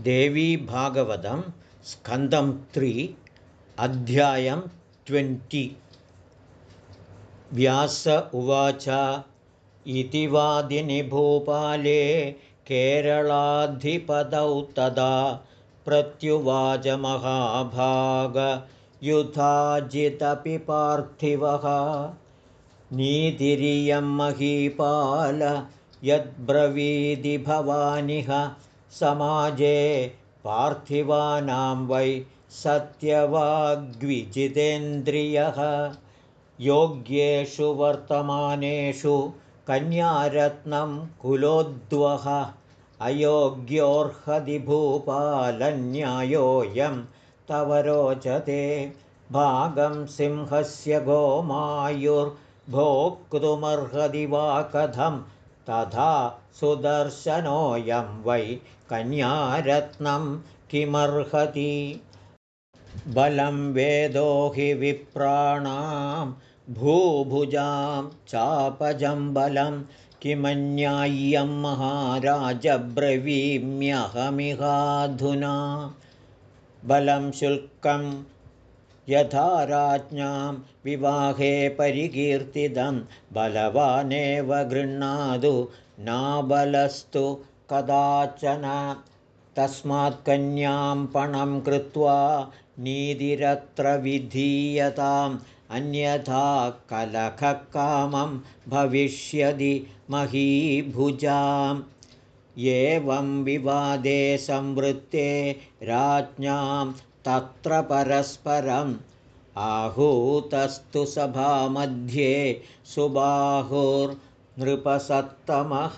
देवीभागवतं स्कन्दं त्रि अध्यायं ट्वेण्टि। व्यास उवाच इति वादिनिभूपाले केरलाधिपदौ तदा प्रत्युवाचमहाभागयुधाजिदपि पार्थिवः। नीतिरियं महीपाल यद्ब्रवीदि भवानिह समाजे पार्थिवानां वै सत्यवाग्विजितेन्द्रियः। योग्येषु वर्तमानेषु कन्यारत्नं कुलोद्वः। अयोग्योऽर्हदि भूपालन्यायोऽयं तव रोचते। भागं सिंहस्य गोमायुर्भोक्तुमर्हदि वा कथं तथा सुदर्शनोऽयं वै कन्यारत्नं किमर्हति। बलं वेदो हि विप्राणां भूभुजां चापजं बलं किमन्याय्यं महाराजब्रवीम्यहमिहाधुना। बलं शुल्कं यथा राज्ञां विवाहे परिकीर्तितं बलवानेव गृह्णातु नाबलस्तु कदाचन तस्मात् कन्यां पणं कृत्वा नीतिरत्र विधीयताम् अन्यथा कलखकामं भविष्यति महीभुजाम्। एवं विवादे संवृत्ते राज्ञां तत्र परस्परम् आहूतस्तु सभामध्ये सुबाहुर्नृपसत्तमः।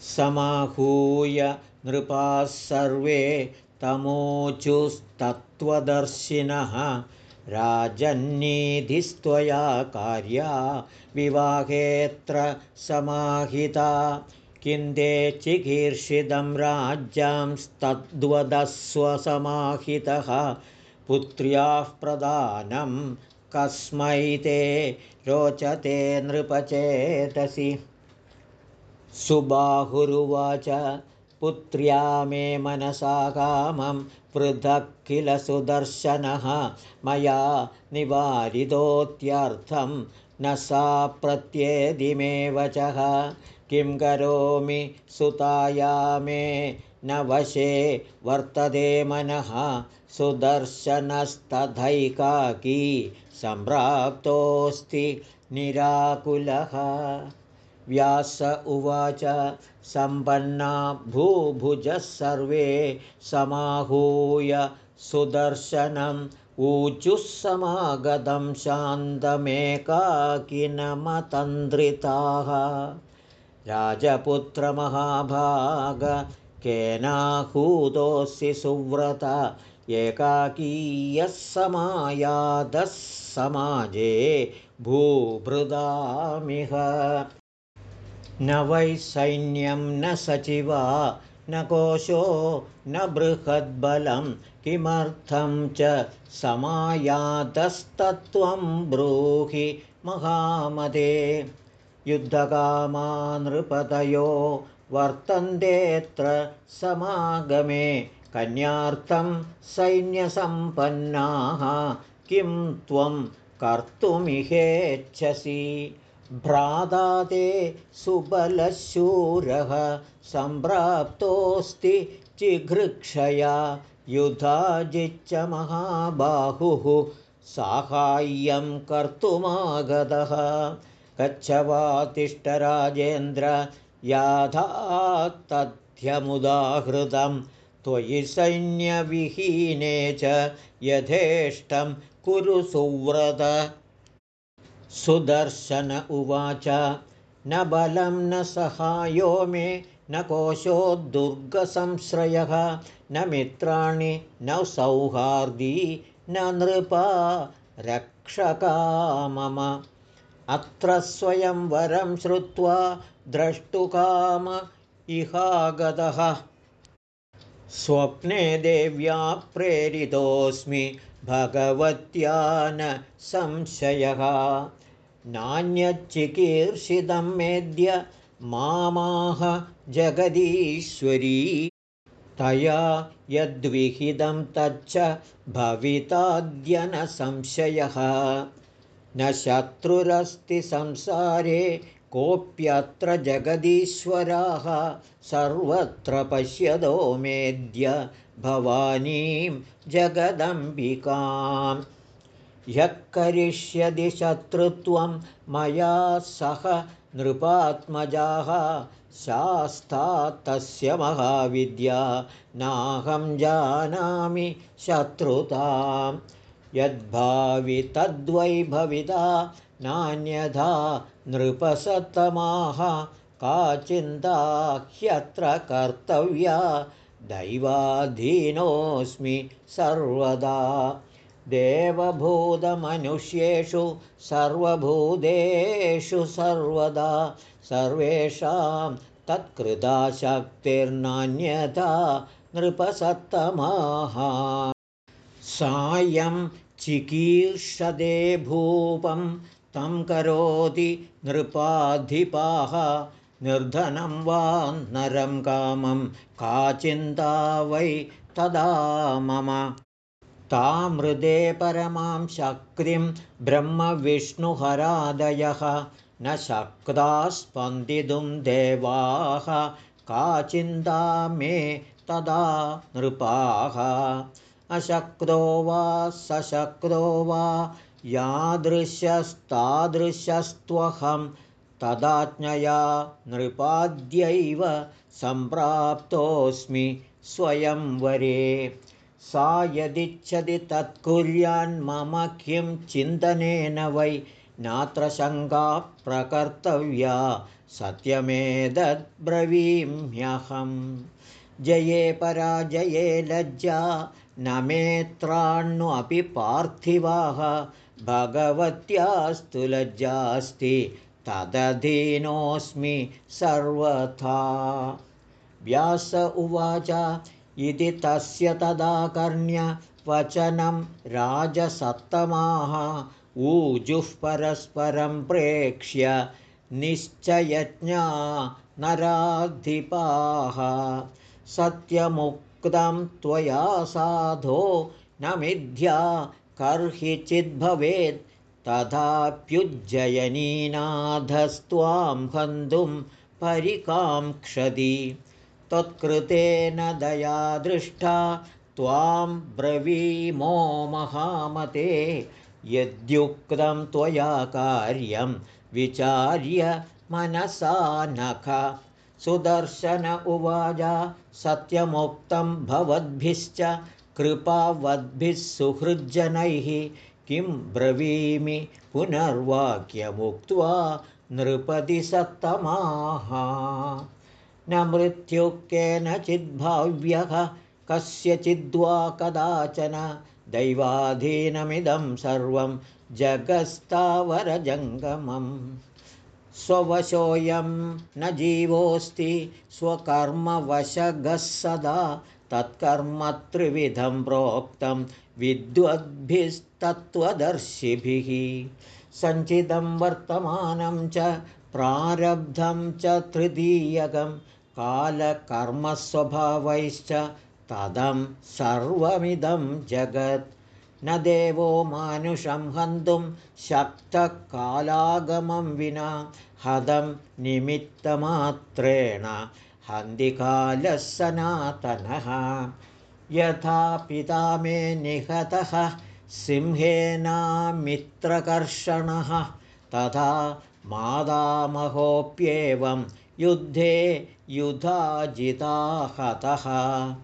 समाहूय नृपाः सर्वे तमोचुस्तत्त्वदर्शिनः राजन्नीधिस्त्वया कार्या विवाहेऽत्र समाहिता किं ते चिकीर्षितं राज्यांस्तद्वदस्वसमाहितः पुत्र्याः प्रदानं कस्मै ते रोचते नृपचेतसि। सुबाहुरुवाच पुत्र्या मे मनसा कामं पृथक् किल सुदर्शनः मया निवारितोत्यर्थं न सा प्रत्येदिमे वचः किं करोमि? सुताया मे न वशे वर्तते मनः। सुदर्शनस्तथैकाकी सम्प्राप्तोऽस्ति निराकुलः। व्यास उवाच सम्पन्ना भूभुजः सर्वे समाहूय सुदर्शनम् ऊचुः समागतं शान्तमेकाकिनमतन्द्रिताः राजपुत्रमहाभाग केनाहूतोऽसि सुव्रत एकाकीयः समायातः समाजे भूभृदामिह। न वै सैन्यं न सचिवा न कोशो न बृहद्बलं किमर्थं च समायातस्तत्त्वं ब्रूहि महामदे युद्धकामानृपतयो वर्तन्तेऽत्र समागमे कन्यार्थं सैन्यसम्पन्नाः किं त्वं कर्तुमिहेच्छसि? भ्राता ते सुबलशूरः सम्प्राप्तोऽस्ति चिघृक्षया। युधाजिच्च महाबाहुः साहाय्यं कर्तुमागतः गच्छवातिष्ठराजेन्द्र याथात्तथ्यमुदाहृतं त्वयि सैन्यविहीने च यथेष्टं कुरु सुव्रत। सुदर्शन उवाच न बलं न सहायो मे न कोशो दुर्गसंश्रयः न मित्राणि न सौहार्दी न नृपा रक्षका मम अत्र स्वयं वरं श्रुत्वा द्रष्टुकाम इहागतः। स्वप्ने देव्या प्रेरितोऽस्मि भगवत्या न संशयः। नान्यच्चिकीर्षितं मेद्य मामाह जगदीश्वरी। तया यद्विहितं तच्च भविताद्यनसंशयः न शत्रुरस्ति संसारे कोऽप्यत्र जगदीश्वराः सर्वत्र पश्यदो मेद्य भवानीं जगदम्बिकाम् ह्यः करिष्यति शत्रुत्वं मया सह नृपात्मजाः शास्ता तस्य महाविद्या नाहं जानामि शत्रुतां यद्भावि तद्वै भविता नान्यथा नृपसत्तमाः का चिन्ता ह्यत्र कर्तव्या दैवाधीनोऽस्मि सर्वदा। देवभूतमनुष्येषु सर्वभूतेषु सर्वदा सर्वेषां तत्कृता शक्तिर्नान्यथा नृपसत्तमाः। सायं चिकीर्षदे भूपं तं करोति नृपाधिपाः निर्धनं वा नरं कामं का चिन्ता वै तदा मम। तामृदे परमां शक्तिं ब्रह्मविष्णुहरादयः न शक्ता स्पन्दितुं देवाः का चिन्ता मे तदा नृपाः अशक्तो वा सशक्तो वा यादृशस्तादृशस्त्वहं तदाज्ञया नृपाद्यैव सम्प्राप्तोऽस्मि स्वयंवरे। सा यदिच्छति तत्कुर्यान्मम किं चिन्तनेन वै नात्र शङ्का प्रकर्तव्या सत्यमेतद्ब्रवीम्यहं जये पराजये लज्जा न मेत्राण्नु अपि पार्थिवाः। भगवत्यास्तु लज्जास्ति तदधीनोऽस्मि सर्वथा। व्यास उवाच इति तस्य तदाकर्ण्य वचनं राजसत्तमाः। ऊजुः परस्परं प्रेक्ष्य निश्चयज्ञा नराधिपाः सत्यमुक्तं त्वया साधो न मिथ्या कर्हि चिद्भवेत् हन्तुं परिकाङ्क्षति। त्वत्कृतेन दया दृष्टा त्वां ब्रवीमो महामते। यद्युक्तं त्वया कार्यं विचार्य मनसा नख सुदर्शन उवाच सत्यमुक्तं भवद्भिश्च कृपावद्भिः सुहृज्जनैः किं ब्रवीमि पुनर्वाक्यमुक्त्वा नृपतिसत्तमाः न मृत्युः केनचिद्भाव्यः कस्यचिद्वा कदाचन दैवाधीनमिदं सर्वं जगस्तावरजङ्गमम् स्ववशोऽयं न जीवोऽस्ति स्वकर्मवशगः सदा। तत्कर्म त्रिविधं प्रोक्तं विद्वद्भिस्तत्त्वदर्शिभिः। सञ्चितं वर्तमानं च प्रारब्धं च तृतीयकं कालकर्मस्वभावैश्च तदं सर्वमिदं जगत् न देवो मानुषं हन्तुं शक्तः कालागमं विना हदं निमित्तमात्रेण हन्दिकालः सनातनः। यथा पिता मे निहतः सिंहेनामित्रकर्षणः तथा मादामहोऽप्येवं युद्धे युधाजिता हतः।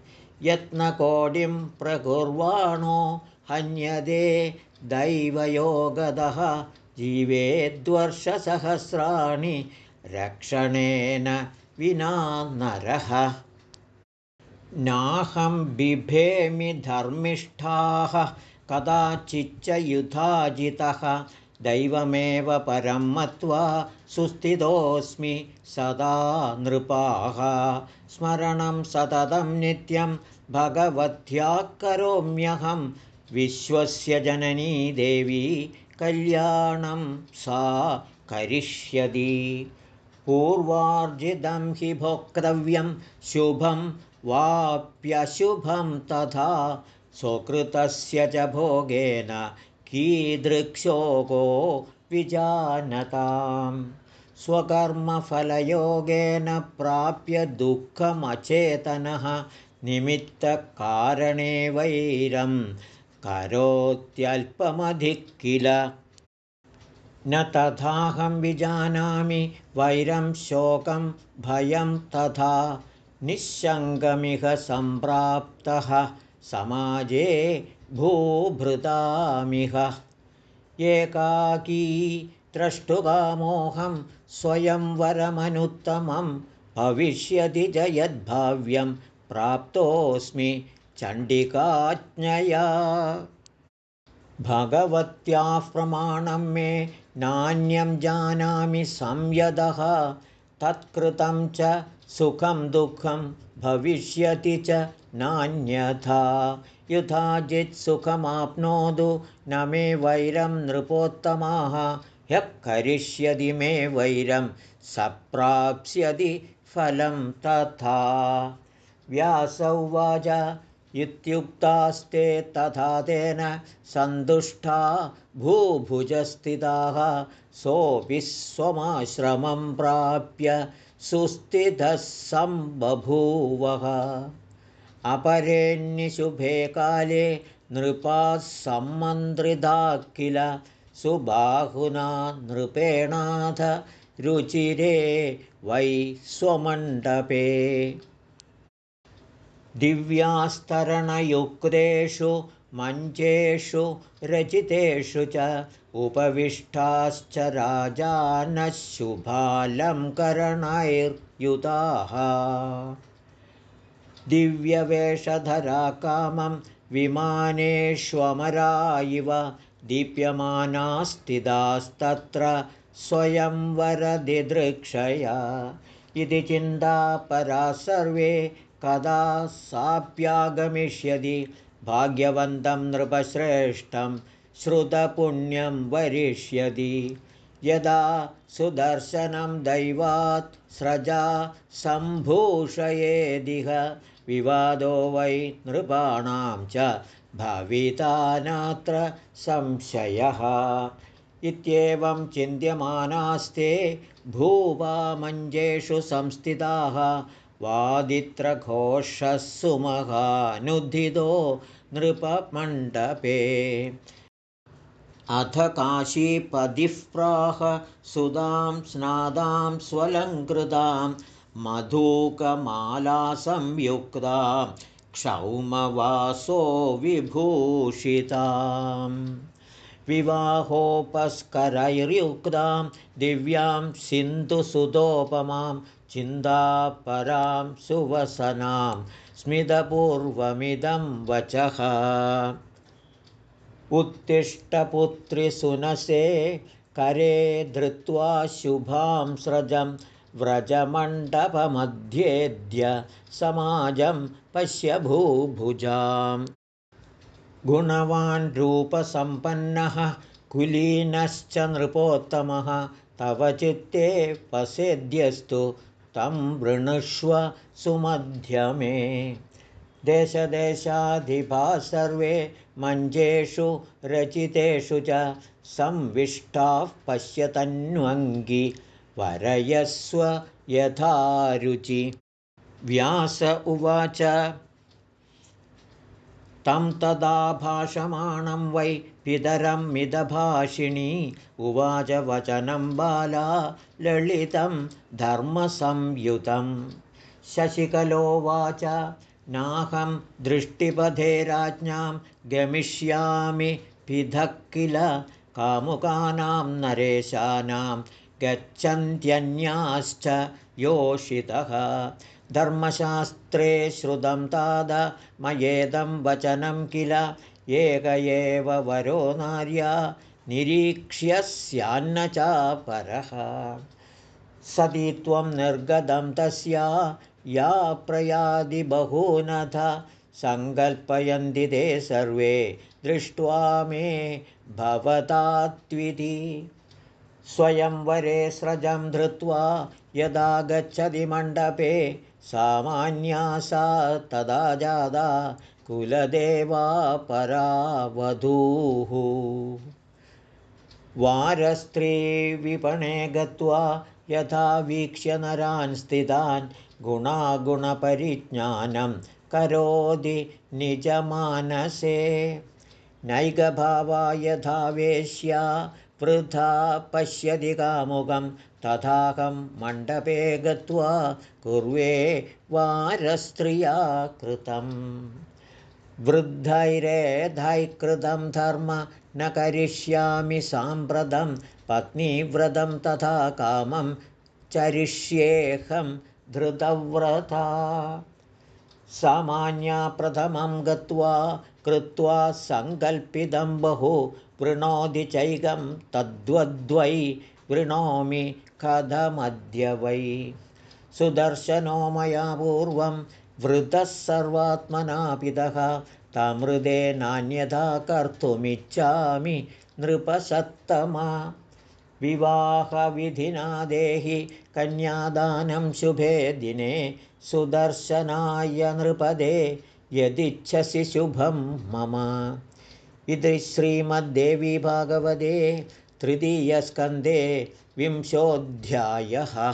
यत्नकोटिं प्रकुर्वाणो हन्यदे दैवयोगदः जीवेद्वर्षसहस्राणि रक्षणेन विना नरः। नाहं बिभेमि धर्मिष्ठाः कदाचिच्च युधाजितः। दैवमेव परं मत्वा सुस्थितोऽस्मि सदा नृपाः। स्मरणं सततं नित्यं भगवत्या करोम्यहं विश्वस्य जननी देवी कल्याणं सा करिष्यति। पूर्वार्जितं हि भोक्तव्यं शुभं वाप्यशुभं तथा स्वकृतस्य च भोगेन कीदृक्षोगो विजानताम्। स्वकर्मफलयोगेन प्राप्य दुःखमचेतनः निमित्तकारणे वैरं करोत्यल्पमधिक् किल न तथाहं विजानामि वैरं शोकं भयं तथा निःशङ्गमिह सम्प्राप्तः समाजे भूभृतामिह। एकाकी द्रष्टुकामोऽहं स्वयंवरमनुत्तमं भविष्यति च यद्भाव्यं प्राप्तोऽस्मि चण्डिकाज्ञया। भगवत्याः प्रमाणं मे नान्यं जानामि संयदः। तत्कृतं च सुखं दुःखं भविष्यति च नान्यथा। यथा जित्सुखमाप्नोतु न मे वैरं नृपोत्तमाः। ह्यः करिष्यति मे वैरं स प्राप्स्यति फलं तथा। व्यासौवाच इत्युक्तास्ते तथा तेन सन्तुष्टा भूभुजस्थिताः सोऽपि स्वमाश्रमं प्राप्य सुस्थितः सम्बभूवः। अपरेण्यशुभे काले नृपाः सम्मन्त्रिता किल? सुबाहुना नृपेणाथ रुचिरे वै स्वमण्डपे दिव्यास्तरणयुक्तेषु मञ्चेषु रचितेषु च उपविष्टाश्च राजानः शुभालङ्करणैर्युताः दिव्यवेषधरा कामं विमानेष्वमरा इव दीप्यमानास्थितास्तत्र स्वयंवरदिदृक्षया इति चिन्तापरा सर्वे कदा साप्यागमिष्यति भाग्यवन्तं नृपश्रेष्ठं श्रुतपुण्यं वरिष्यति। यदा सुदर्शनं दैवात् स्रजा सम्भूषयेदिह विवादो वै नृपाणां च भविता नात्र संशयः। इत्येवं चिन्त्यमानास्ते भूवामञ्जेषु संस्थिताः वादित्रघोषः सुमहानुद्धितो नृपमण्डपे। अथ काशीपदिः प्राह सुधां स्नादां स्वलङ्कृतां मधुकमालासंयुक्तां क्षौमवासो विभूषितां विवाहोपस्करैर्युक्तां दिव्यां सिन्धुसुतोपमां चिन्तापरां सुवसनां स्मितपूर्वमिदं वचः। उत्तिष्ठपुत्रिसुनसे करे धृत्वा शुभां स्रजं व्रजमण्डपमध्येद्य समाजं पश्य भूभुजाम्। गुणवान् रूपसम्पन्नः कुलीनश्च नृपोत्तमः तव चित्ते पसेद्यस्तु तं वृणुष्व सुमध्यमे। देशदेशाधिपा सर्वे मञ्जेषु रचितेषु च संविष्टाः पश्यतन्वङ्गि वरयस्व यथारुचि व्यास उवाच तं तदा भाषमाणं वै पितरं मिदभाषिणी उवाच वचनं बाला ललितं धर्मसंयुतं। शशिकलोवाच नाहं दृष्टिपथे राज्ञां गमिष्यामि पिधक् किल कामुकानां नरेशानां गच्छन्त्यन्याश्च योषितः। धर्मशास्त्रे श्रुतं ताद मयेदं वचनं किल एक एव वरो नार्या निरीक्ष्य स्यान्न चापरः सती त्वं निर्गतं तस्या या प्रयादि बहूनथ सङ्कल्पयन्ति ते सर्वे दृष्ट्वा मे भवतात्विति स्वयंवरे स्रजं धृत्वा यदा गच्छति मण्डपे सामान्या सा तदा जादा कुलदेवा परावधूः वारस्त्रीविपणे गत्वा यथा वीक्ष्य नरान् स्थितान् गुणागुणपरिज्ञानं करोति निजमानसे। नैकभावा यथा वेश्या वृथा पश्यति कामुकं तथाहं मण्डपे गत्वा कुर्वे वारस्त्रिया कृतम् वृद्धैरेधैकृतं धर्म न करिष्यामि साम्प्रतं पत्नीव्रतं तथा कामं चरिष्येऽहं धृतव्रता। सामान्या प्रथमं गत्वा कृत्वा सङ्कल्पितं बहु वृणोति चैकं तद्वद्वै वृणोमि कथमद्य वै। सुदर्शनो मया पूर्वं वृतः सर्वात्मनापितः तमृदे नान्यथा कर्तुमिच्छामि नृपसत्तमा। विवाहविधिना देहि कन्यादानं शुभे दिने सुदर्शनाय नृपदे यदिच्छसि शुभं मम। इति श्रीमद्देवी भागवते तृतीयस्कन्धे विंशोऽध्यायः